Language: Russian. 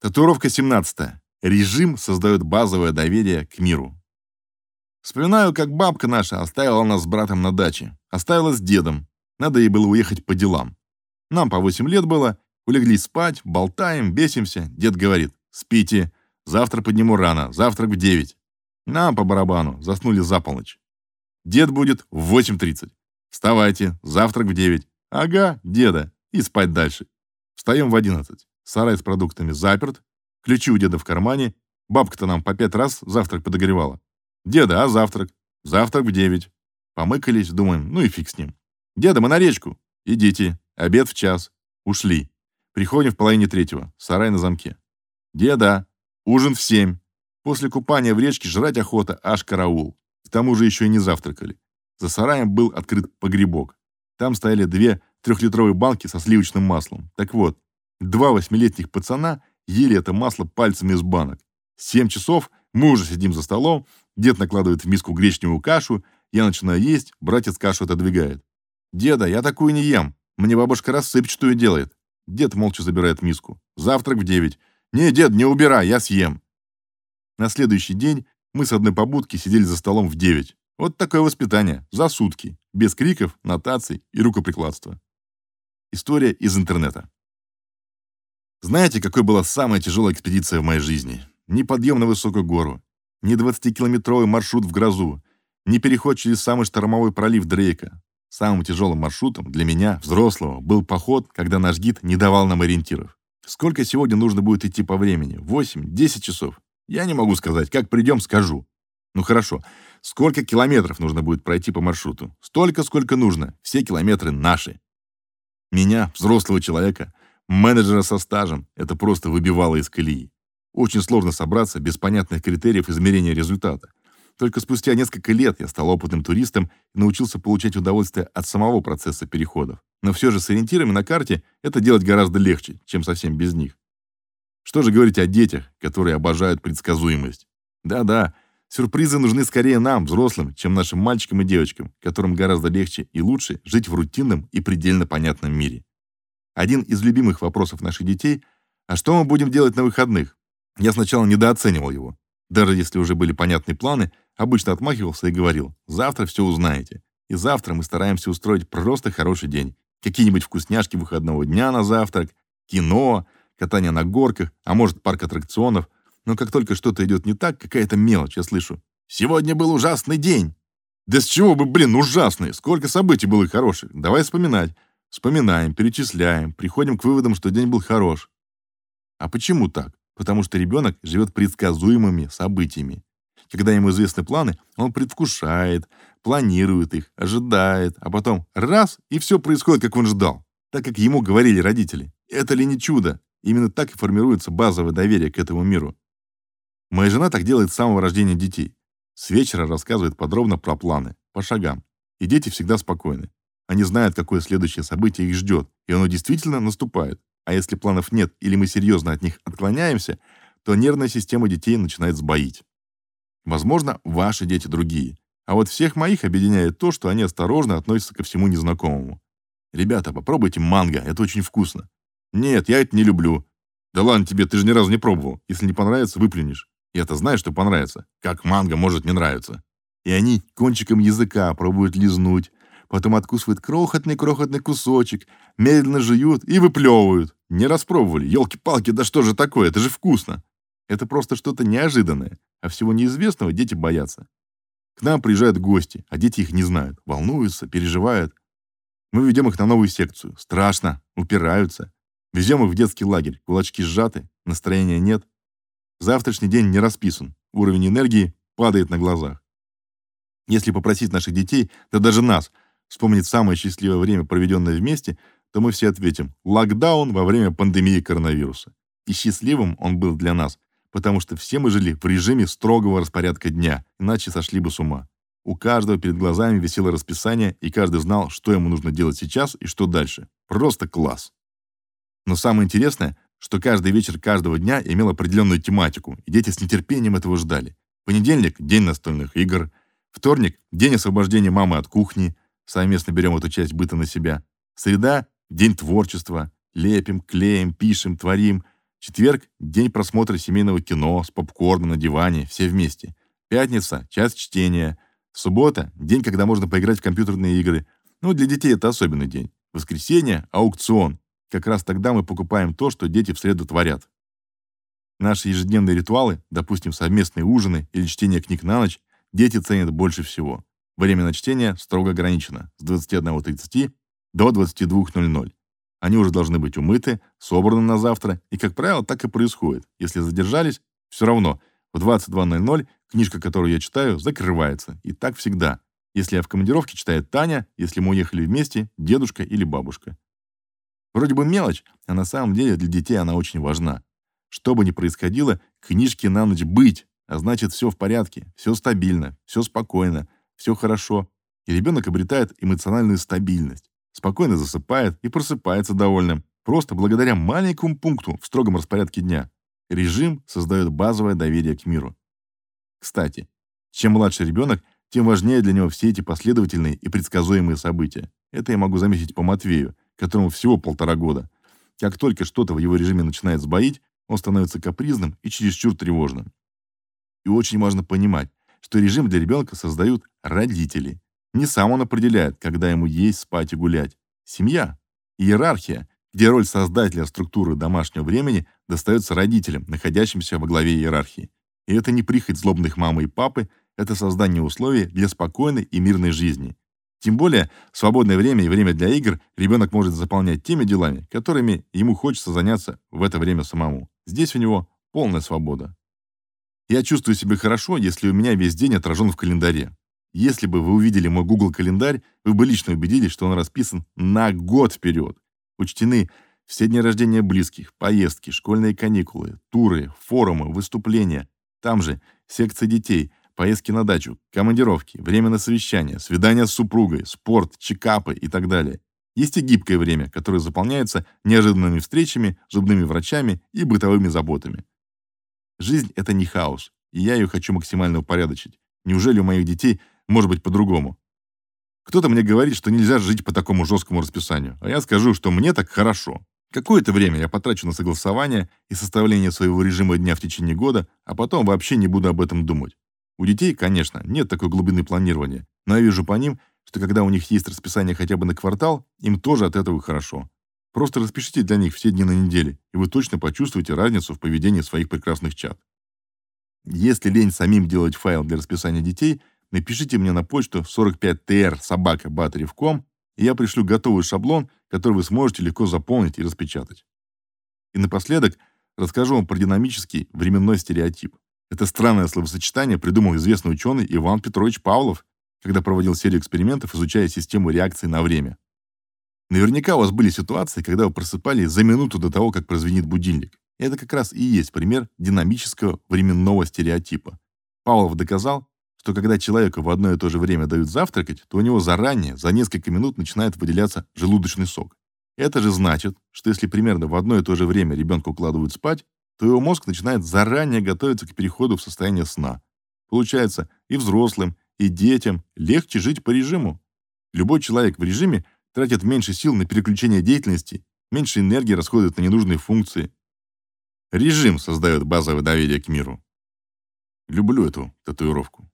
Татуировка 17. Режим создает базовое доверие к миру. Вспоминаю, как бабка наша оставила нас с братом на даче. Оставила с дедом. Надо ей было уехать по делам. Нам по 8 лет было. Улеглись спать, болтаем, бесимся. Дед говорит, спите. Завтра подниму рано. Завтрак в 9. Нам по барабану. Заснули за полночь. Дед будет в 8.30. Вставайте. Завтрак в 9. Ага, деда. И спать дальше. Встаем в 11. Сарай с продуктами заперт. Ключи у деда в кармане. Бабка-то нам по пять раз завтрак подогревала. Деда, а завтрак? Завтрак в 9. Помыкались, думаем, ну и фиг с ним. Деда, мы на речку. Идите. Обед в час. Ушли. Приходим в половине третьего. Сарай на замке. Деда, ужин в семь. После купания в речке жрать охота, аж караул. К тому же еще и не завтракали. За сараем был открыт погребок. Там стояли две трехлитровые банки со сливочным маслом. Так вот, два восьмилетних пацана ели это масло пальцами из банок. Семь часов мы уже сидим за столом, дед накладывает в миску гречневую кашу, я начинаю есть, братец кашу отодвигает. «Деда, я такую не ем. Мне бабушка рассыпчатую делает». Дед молча забирает миску. «Завтрак в девять». «Не, дед, не убирай, я съем». На следующий день мы с одной побудки сидели за столом в девять. Вот такое воспитание. За сутки. Без криков, нотаций и рукоприкладства. История из интернета. Знаете, какой была самая тяжелая экспедиция в моей жизни? Ни подъем на высокую гору, ни 20-километровый маршрут в грозу, ни переход через самый штормовой пролив Дрейка. Самым тяжелым маршрутом для меня, взрослого, был поход, когда наш гид не давал нам ориентиров. Сколько сегодня нужно будет идти по времени? 8-10 часов? Я не могу сказать. Как придем, скажу. Ну хорошо. Сколько километров нужно будет пройти по маршруту? Столько, сколько нужно. Все километры наши. Меня, взрослого человека, менеджера со стажем, это просто выбивало из колеи. Очень сложно собраться без понятных критериев измерения результата. Только спустя несколько лет я стал опытным туристом и научился получать удовольствие от самого процесса переходов. Но все же с ориентирами на карте это делать гораздо легче, чем совсем без них. Что же говорить о детях, которые обожают предсказуемость? Да-да, Сюрпризы нужны скорее нам, взрослым, чем нашим мальчикам и девочкам, которым гораздо легче и лучше жить в рутинном и предельно понятном мире. Один из любимых вопросов наших детей «А что мы будем делать на выходных?» Я сначала недооценивал его. Даже если уже были понятные планы, обычно отмахивался и говорил «Завтра все узнаете». И завтра мы стараемся устроить просто хороший день. Какие-нибудь вкусняшки выходного дня на завтрак, кино, катание на горках, а может парк аттракционов – но как только что-то идет не так, какая-то мелочь, я слышу. «Сегодня был ужасный день!» «Да с чего бы, блин, ужасный? Сколько событий было хороших? Давай вспоминать». Вспоминаем, перечисляем, приходим к выводам, что день был хорош. А почему так? Потому что ребенок живет предсказуемыми событиями. Когда ему известны планы, он предвкушает, планирует их, ожидает, а потом раз, и все происходит, как он ждал, так как ему говорили родители. Это ли не чудо? Именно так и формируется базовое доверие к этому миру. Моя жена так делает с самого рождения детей. С вечера рассказывает подробно про планы, по шагам. И дети всегда спокойны. Они знают, какое следующее событие их ждет, и оно действительно наступает. А если планов нет или мы серьезно от них отклоняемся, то нервная система детей начинает сбоить. Возможно, ваши дети другие. А вот всех моих объединяет то, что они осторожно относятся ко всему незнакомому. Ребята, попробуйте манго, это очень вкусно. Нет, я это не люблю. Да ладно тебе, ты же ни разу не пробовал. Если не понравится, выплюнешь. Я-то знаю, что понравится. Как манго может не нравиться. И они кончиком языка пробуют лизнуть, потом откусывают крохотный-крохотный кусочек, медленно жуют и выплевывают. Не распробовали. Ёлки-палки, да что же такое? Это же вкусно. Это просто что-то неожиданное, а всего неизвестного дети боятся. К нам приезжают гости, а дети их не знают, волнуются, переживают. Мы ведем их на новую секцию. Страшно, упираются. Везем их в детский лагерь. Кулачки сжаты, настроения нет. Завтрашний день не расписан, уровень энергии падает на глазах. Если попросить наших детей, да даже нас, вспомнить самое счастливое время, проведенное вместе, то мы все ответим «локдаун во время пандемии коронавируса». И счастливым он был для нас, потому что все мы жили в режиме строгого распорядка дня, иначе сошли бы с ума. У каждого перед глазами висело расписание, и каждый знал, что ему нужно делать сейчас и что дальше. Просто класс. Но самое интересное, что каждый вечер каждого дня имел определенную тематику, и дети с нетерпением этого ждали. Понедельник – день настольных игр. Вторник – день освобождения мамы от кухни. Совместно берем эту часть быта на себя. Среда – день творчества. Лепим, клеим, пишем, творим. Четверг – день просмотра семейного кино с попкорном на диване, все вместе. Пятница – час чтения. Суббота – день, когда можно поиграть в компьютерные игры. Ну, для детей это особенный день. Воскресенье – аукцион. Как раз тогда мы покупаем то, что дети в среду творят. Наши ежедневные ритуалы, допустим, совместные ужины или чтение книг на ночь, дети ценят больше всего. Время на чтение строго ограничено с 21:30 до 22:00. Они уже должны быть умыты, собраны на завтра, и, как правило, так и происходит. Если задержались, все равно в 22:00 книжка, которую я читаю, закрывается. И так всегда. Если я в командировке, читает Таня, если мы уехали вместе, дедушка или бабушка. Вроде бы мелочь, а на самом деле для детей она очень важна. Что бы ни происходило, книжки на ночь быть, а значит, все в порядке, все стабильно, все спокойно, все хорошо. И ребенок обретает эмоциональную стабильность, спокойно засыпает и просыпается довольным, просто благодаря маленькому пункту в строгом распорядке дня. Режим создает базовое доверие к миру. Кстати, чем младше ребенок, тем важнее для него все эти последовательные и предсказуемые события. Это я могу заметить по Матвею, которому всего полтора года. Как только что-то в его режиме начинает сбоить, он становится капризным и чересчур тревожным. И очень важно понимать, что режим для ребенка создают родители. Не сам он определяет, когда ему есть, спать и гулять. Семья, иерархия, где роль создателя структуры домашнего времени достается родителям, находящимся во главе иерархии. И это не прихоть злобных мамы и папы, это создание условий для спокойной и мирной жизни. Тем более, свободное время и время для игр ребенок может заполнять теми делами, которыми ему хочется заняться в это время самому. Здесь у него полная свобода. Я чувствую себя хорошо, если у меня весь день отражен в календаре. Если бы вы увидели мой Google календарь, вы бы лично убедились, что он расписан на год вперед. Учтены все дни рождения близких, поездки, школьные каникулы, туры, форумы, выступления. Там же секция детей, поездки на дачу, командировки, время на совещания, свидания с супругой, спорт, чекапы и так далее. Есть и гибкое время, которое заполняется неожиданными встречами, зубными врачами и бытовыми заботами. Жизнь это не хаос, и я ее хочу максимально упорядочить. Неужели у моих детей может быть по-другому? Кто-то мне говорит, что нельзя жить по такому жесткому расписанию, а я скажу, что мне так хорошо. Какое-то время я потрачу на согласование и составление своего режима дня в течение года, а потом вообще не буду об этом думать. У детей, конечно, нет такой глубины планирования, но я вижу по ним, что когда у них есть расписание хотя бы на квартал, им тоже от этого хорошо. Просто распишите для них все дни на неделе, и вы точно почувствуете разницу в поведении своих прекрасных чад. Если лень самим делать файл для расписания детей, напишите мне на почту 45tr собака и я пришлю готовый шаблон, который вы сможете легко заполнить и распечатать. И напоследок расскажу вам про динамический временной стереотип. Это странное словосочетание придумал известный ученый Иван Петрович Павлов, когда проводил серию экспериментов, изучая систему реакции на время. Наверняка у вас были ситуации, когда вы просыпались за минуту до того, как прозвенит будильник. Это как раз и есть пример динамического временного стереотипа. Павлов доказал, что когда человеку в одно и то же время дают завтракать, то у него заранее, за несколько минут начинает выделяться желудочный сок. Это же значит, что если примерно в одно и то же время ребенка укладывают спать, то его мозг начинает заранее готовиться к переходу в состояние сна. Получается, и взрослым, и детям легче жить по режиму. Любой человек в режиме тратит меньше сил на переключение деятельности, меньше энергии расходует на ненужные функции. Режим создает базовое доверие к миру. Люблю эту татуировку.